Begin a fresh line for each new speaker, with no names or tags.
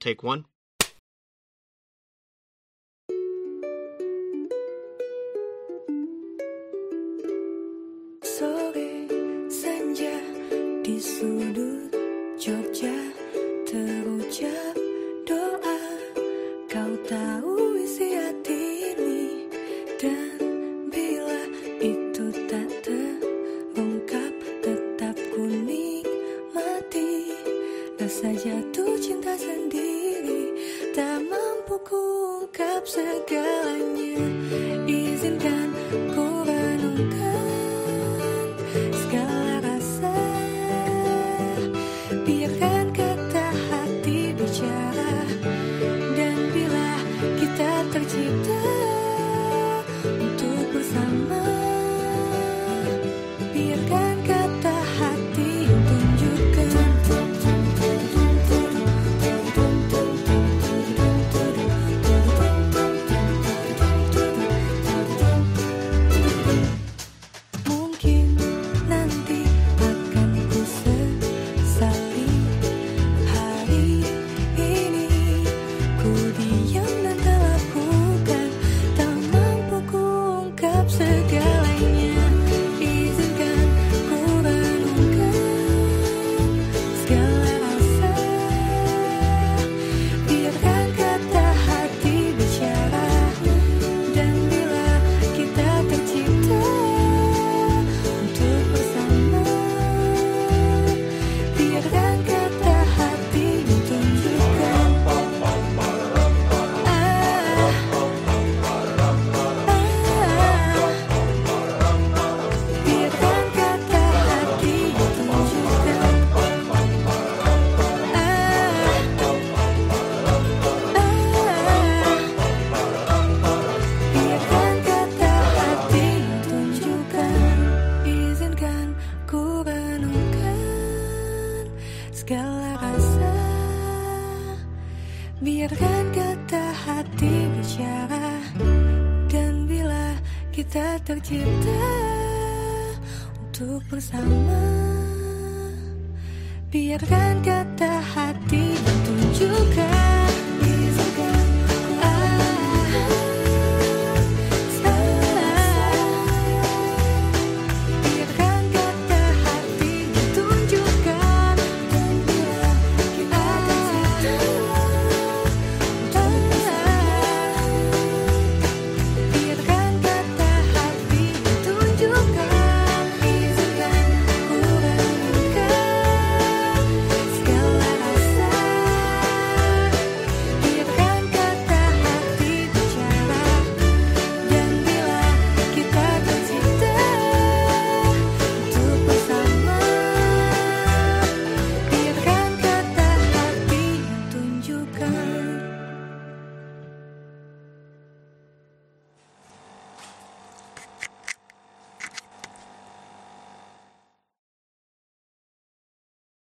Take one.
Sore senja di sudut Jogja terucap doa Kau tahu isi hati ini Dan bila itu tak terbongkap Tetap ku nikmati Rasa Mampu ku ungkap segalanya. Izinkan segala rasa. Biarkan kata hati bicara. Dan bila kita tercipta Untuk bersama Biarkan kata hati tunjukkan